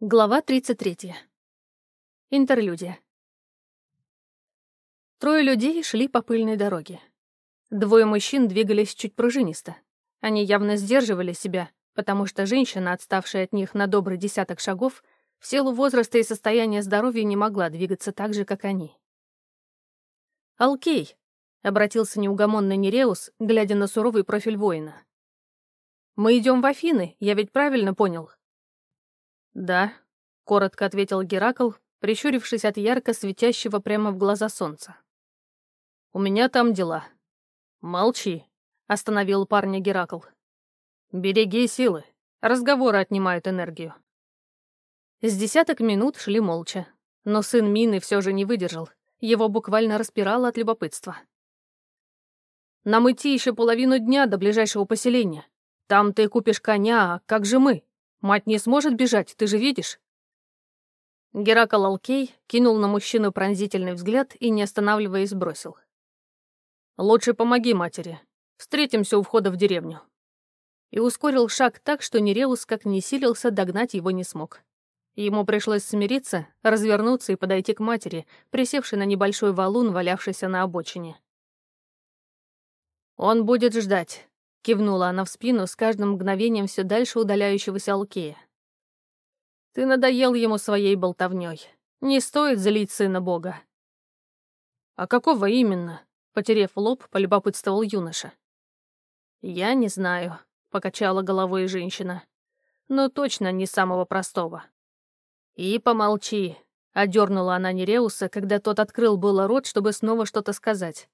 Глава 33. Интерлюдия. Трое людей шли по пыльной дороге. Двое мужчин двигались чуть пружинисто. Они явно сдерживали себя, потому что женщина, отставшая от них на добрый десяток шагов, в силу возраста и состояния здоровья не могла двигаться так же, как они. «Алкей», — обратился неугомонный Нереус, глядя на суровый профиль воина. «Мы идем в Афины, я ведь правильно понял?» «Да», — коротко ответил Геракл, прищурившись от ярко светящего прямо в глаза солнца. «У меня там дела». «Молчи», — остановил парня Геракл. «Береги силы. Разговоры отнимают энергию». С десяток минут шли молча, но сын Мины все же не выдержал. Его буквально распирало от любопытства. «Нам идти еще половину дня до ближайшего поселения. Там ты купишь коня, а как же мы?» Мать не сможет бежать, ты же видишь?» Геракл Алкей кинул на мужчину пронзительный взгляд и, не останавливаясь, бросил. «Лучше помоги матери. Встретимся у входа в деревню». И ускорил шаг так, что Нереус, как ни силился, догнать его не смог. Ему пришлось смириться, развернуться и подойти к матери, присевшей на небольшой валун, валявшийся на обочине. «Он будет ждать. Кивнула она в спину с каждым мгновением все дальше удаляющегося Алкея. «Ты надоел ему своей болтовней. Не стоит злить сына бога». «А какого именно?» — потерев лоб, полюбопытствовал юноша. «Я не знаю», — покачала головой женщина. «Но точно не самого простого». «И помолчи», — одернула она Нереуса, когда тот открыл было рот, чтобы снова что-то сказать.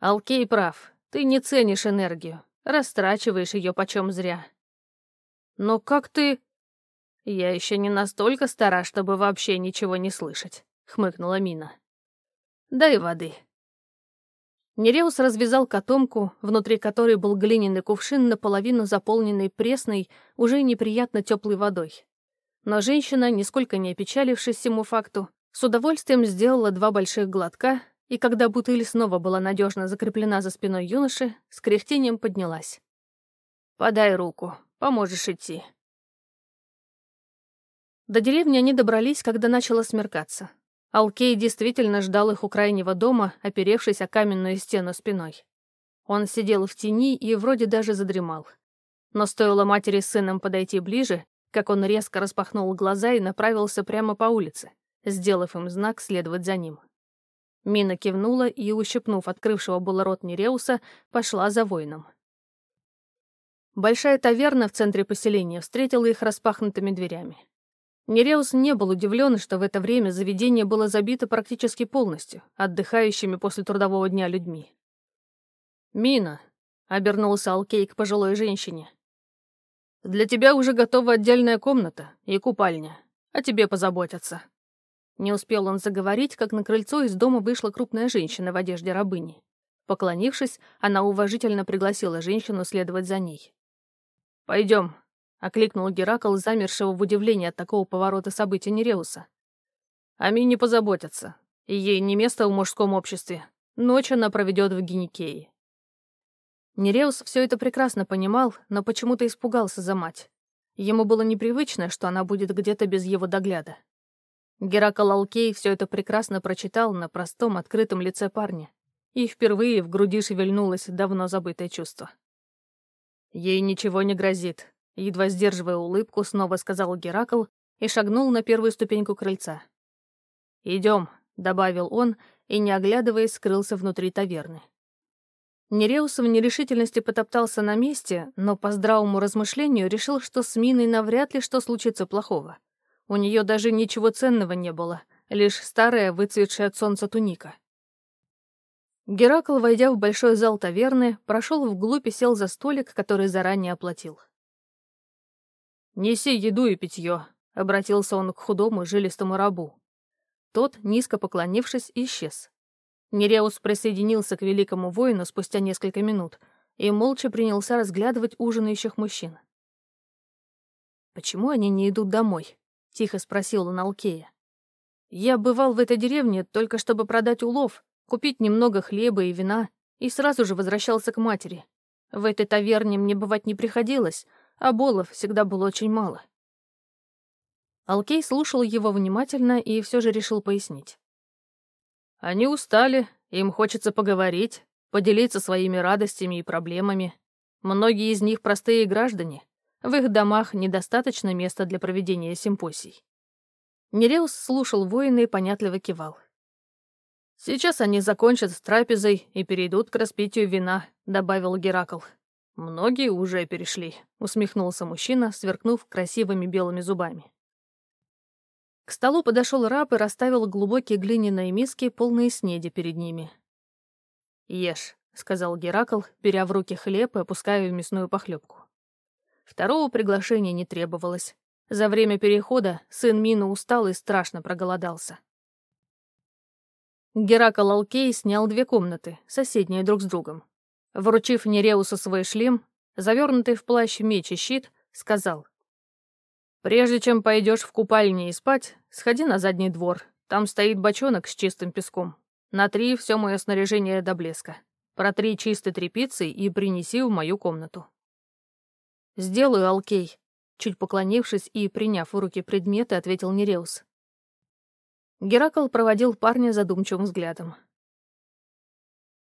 «Алкей прав, ты не ценишь энергию. Растрачиваешь ее почем зря. Но как ты... Я еще не настолько стара, чтобы вообще ничего не слышать, хмыкнула Мина. Дай воды. Нереус развязал котомку, внутри которой был глиняный кувшин, наполовину заполненный пресной, уже неприятно теплой водой. Но женщина, нисколько не опечалившись всему факту, с удовольствием сделала два больших глотка и когда бутыль снова была надежно закреплена за спиной юноши, с кряхтением поднялась. «Подай руку, поможешь идти». До деревни они добрались, когда начало смеркаться. Алкей действительно ждал их у крайнего дома, оперевшись о каменную стену спиной. Он сидел в тени и вроде даже задремал. Но стоило матери с сыном подойти ближе, как он резко распахнул глаза и направился прямо по улице, сделав им знак следовать за ним. Мина кивнула и, ущипнув открывшего было рот Нереуса, пошла за воином. Большая таверна в центре поселения встретила их распахнутыми дверями. Нереус не был удивлен, что в это время заведение было забито практически полностью, отдыхающими после трудового дня людьми. «Мина», — обернулся Алкей к пожилой женщине, — «для тебя уже готова отдельная комната и купальня, о тебе позаботятся». Не успел он заговорить, как на крыльцо из дома вышла крупная женщина в одежде рабыни. Поклонившись, она уважительно пригласила женщину следовать за ней. «Пойдем», — окликнул Геракл, замершего в удивлении от такого поворота событий Нереуса. «О не позаботятся, ей не место в мужском обществе. Ночь она проведет в Геникее». Нереус все это прекрасно понимал, но почему-то испугался за мать. Ему было непривычно, что она будет где-то без его догляда. Геракл Алкей все это прекрасно прочитал на простом, открытом лице парня. И впервые в груди шевельнулось давно забытое чувство. «Ей ничего не грозит», — едва сдерживая улыбку, снова сказал Геракл и шагнул на первую ступеньку крыльца. «Идем», — добавил он, и, не оглядываясь, скрылся внутри таверны. Нереус в нерешительности потоптался на месте, но по здравому размышлению решил, что с Миной навряд ли что случится плохого. У нее даже ничего ценного не было, лишь старая, выцветшая от солнца туника. Геракл, войдя в большой зал таверны, прошел вглубь и сел за столик, который заранее оплатил. «Неси еду и питье», — обратился он к худому, жилистому рабу. Тот, низко поклонившись, исчез. Нереус присоединился к великому воину спустя несколько минут и молча принялся разглядывать ужинающих мужчин. «Почему они не идут домой?» — тихо спросил он Алкея. «Я бывал в этой деревне только чтобы продать улов, купить немного хлеба и вина, и сразу же возвращался к матери. В этой таверне мне бывать не приходилось, а болов всегда было очень мало». Алкей слушал его внимательно и все же решил пояснить. «Они устали, им хочется поговорить, поделиться своими радостями и проблемами. Многие из них простые граждане. В их домах недостаточно места для проведения симпосий». Нереус слушал воина и понятливо кивал. «Сейчас они закончат с трапезой и перейдут к распитию вина», — добавил Геракл. «Многие уже перешли», — усмехнулся мужчина, сверкнув красивыми белыми зубами. К столу подошел раб и расставил глубокие глиняные миски, полные снеди перед ними. «Ешь», — сказал Геракл, беря в руки хлеб и опуская в мясную похлебку. Второго приглашения не требовалось. За время перехода сын Мина устал и страшно проголодался. Геракл Алкей снял две комнаты, соседние друг с другом. Вручив Нереусу свой шлем, завернутый в плащ меч и щит, сказал. «Прежде чем пойдешь в купальне и спать, сходи на задний двор. Там стоит бочонок с чистым песком. Натри все мое снаряжение до блеска. Протри чистой тряпицей и принеси в мою комнату». «Сделаю, Алкей», — чуть поклонившись и приняв в руки предметы, ответил Нереус. Геракл проводил парня задумчивым взглядом.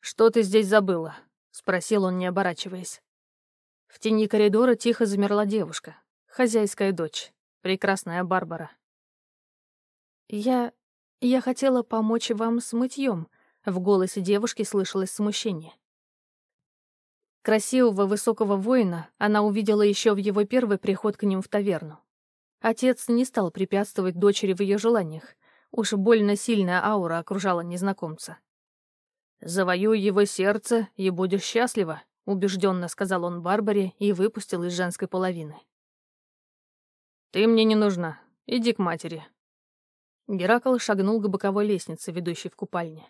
«Что ты здесь забыла?» — спросил он, не оборачиваясь. В тени коридора тихо замерла девушка, хозяйская дочь, прекрасная Барбара. «Я... я хотела помочь вам с мытьем», — в голосе девушки слышалось смущение. Красивого высокого воина она увидела еще в его первый приход к ним в таверну. Отец не стал препятствовать дочери в ее желаниях. Уж больно сильная аура окружала незнакомца. «Завоюй его сердце, и будешь счастлива», — убежденно сказал он Барбаре и выпустил из женской половины. «Ты мне не нужна. Иди к матери». Геракл шагнул к боковой лестнице, ведущей в купальне.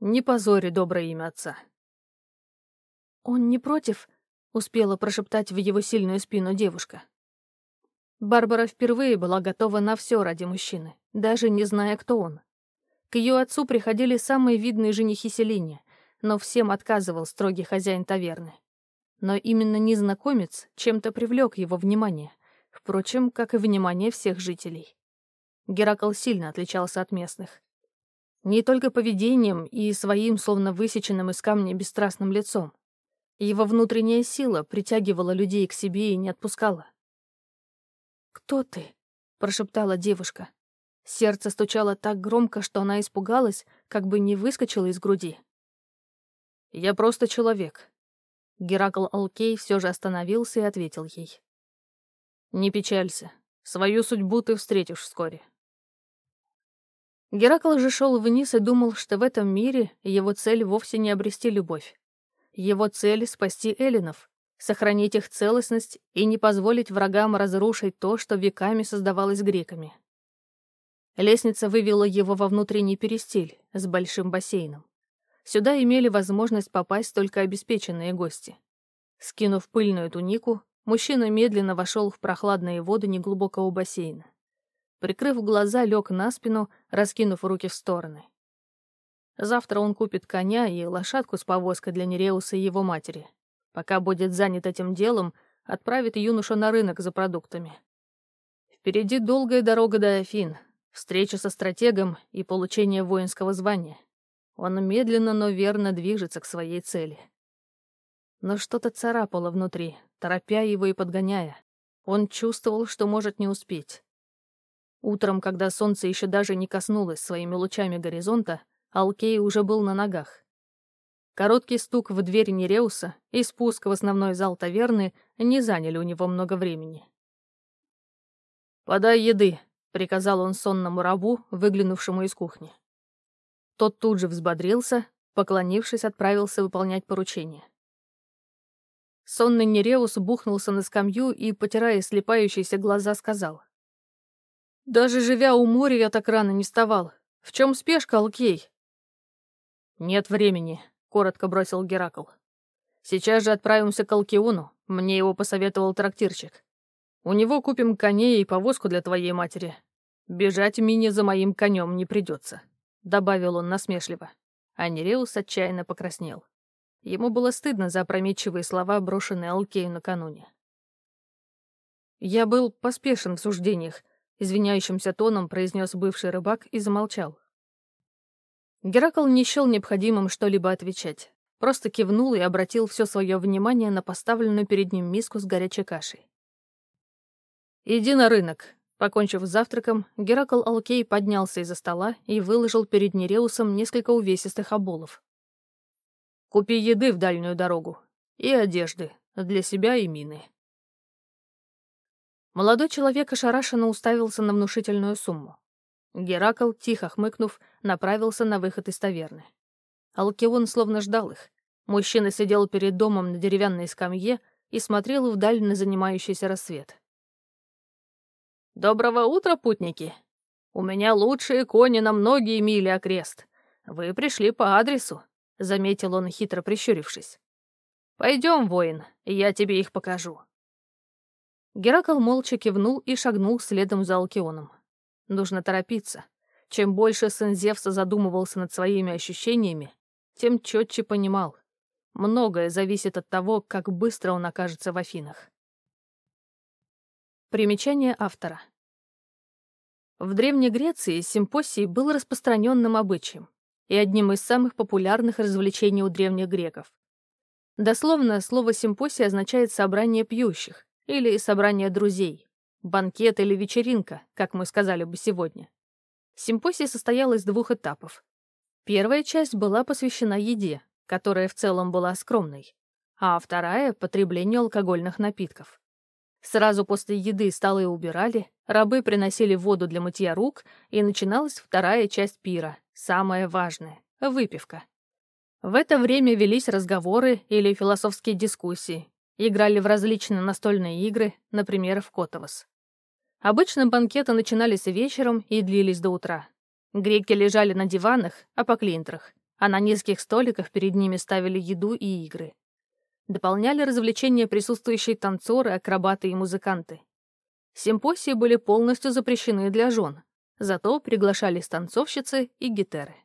«Не позори доброе имя отца». «Он не против?» — успела прошептать в его сильную спину девушка. Барбара впервые была готова на все ради мужчины, даже не зная, кто он. К ее отцу приходили самые видные женихи селения, но всем отказывал строгий хозяин таверны. Но именно незнакомец чем-то привлек его внимание, впрочем, как и внимание всех жителей. Геракл сильно отличался от местных. Не только поведением и своим, словно высеченным из камня, бесстрастным лицом. Его внутренняя сила притягивала людей к себе и не отпускала. «Кто ты?» — прошептала девушка. Сердце стучало так громко, что она испугалась, как бы не выскочила из груди. «Я просто человек». Геракл Алкей все же остановился и ответил ей. «Не печалься. Свою судьбу ты встретишь вскоре». Геракл же шел вниз и думал, что в этом мире его цель вовсе не обрести любовь. Его цель — спасти эллинов, сохранить их целостность и не позволить врагам разрушить то, что веками создавалось греками. Лестница вывела его во внутренний перестиль с большим бассейном. Сюда имели возможность попасть только обеспеченные гости. Скинув пыльную тунику, мужчина медленно вошел в прохладные воды неглубокого бассейна. Прикрыв глаза, лег на спину, раскинув руки в стороны. Завтра он купит коня и лошадку с повозкой для Нереуса и его матери. Пока будет занят этим делом, отправит юношу на рынок за продуктами. Впереди долгая дорога до Афин, Встреча со стратегом и получение воинского звания. Он медленно, но верно движется к своей цели. Но что-то царапало внутри, торопя его и подгоняя. Он чувствовал, что может не успеть. Утром, когда солнце еще даже не коснулось своими лучами горизонта, Алкей уже был на ногах. Короткий стук в дверь Нереуса и спуск в основной зал таверны не заняли у него много времени. «Подай еды», — приказал он сонному рабу, выглянувшему из кухни. Тот тут же взбодрился, поклонившись, отправился выполнять поручение. Сонный Нереус бухнулся на скамью и, потирая слепающиеся глаза, сказал. «Даже живя у моря, я так рано не вставал. В чем спешка, Алкей?» «Нет времени», — коротко бросил Геракл. «Сейчас же отправимся к Алкиону. Мне его посоветовал трактирщик. У него купим коней и повозку для твоей матери. Бежать Мине за моим конем не придется», — добавил он насмешливо. А Нереус отчаянно покраснел. Ему было стыдно за опрометчивые слова, брошенные Алкею накануне. «Я был поспешен в суждениях», извиняющимся тоном произнес бывший рыбак и замолчал. Геракл не счел необходимым что-либо отвечать, просто кивнул и обратил все свое внимание на поставленную перед ним миску с горячей кашей. «Иди на рынок». Покончив с завтраком, Геракл Алкей поднялся из-за стола и выложил перед Нереусом несколько увесистых оболов. «Купи еды в дальнюю дорогу и одежды для себя и Мины». Молодой человек ошарашенно уставился на внушительную сумму. Геракл, тихо хмыкнув, направился на выход из таверны. Алкион словно ждал их. Мужчина сидел перед домом на деревянной скамье и смотрел вдаль на занимающийся рассвет. «Доброго утра, путники! У меня лучшие кони на многие мили окрест. Вы пришли по адресу», — заметил он, хитро прищурившись. «Пойдем, воин, я тебе их покажу». Геракл молча кивнул и шагнул следом за Алкионом. Нужно торопиться. Чем больше сын Зевса задумывался над своими ощущениями, тем четче понимал. Многое зависит от того, как быстро он окажется в Афинах. Примечание автора. В Древней Греции симпосий был распространенным обычаем и одним из самых популярных развлечений у древних греков. Дословно, слово «симпосий» означает «собрание пьющих» или «собрание друзей», банкет или вечеринка, как мы сказали бы сегодня. Симпосий состоял из двух этапов. Первая часть была посвящена еде, которая в целом была скромной, а вторая — потреблению алкогольных напитков. Сразу после еды столы убирали, рабы приносили воду для мытья рук, и начиналась вторая часть пира, самая важная — выпивка. В это время велись разговоры или философские дискуссии, играли в различные настольные игры, например, в Котовос. Обычно банкеты начинались вечером и длились до утра. Греки лежали на диванах, а по клинтрах, а на низких столиках перед ними ставили еду и игры. Дополняли развлечения присутствующие танцоры, акробаты и музыканты. Симпосии были полностью запрещены для жен, зато приглашались танцовщицы и гитеры.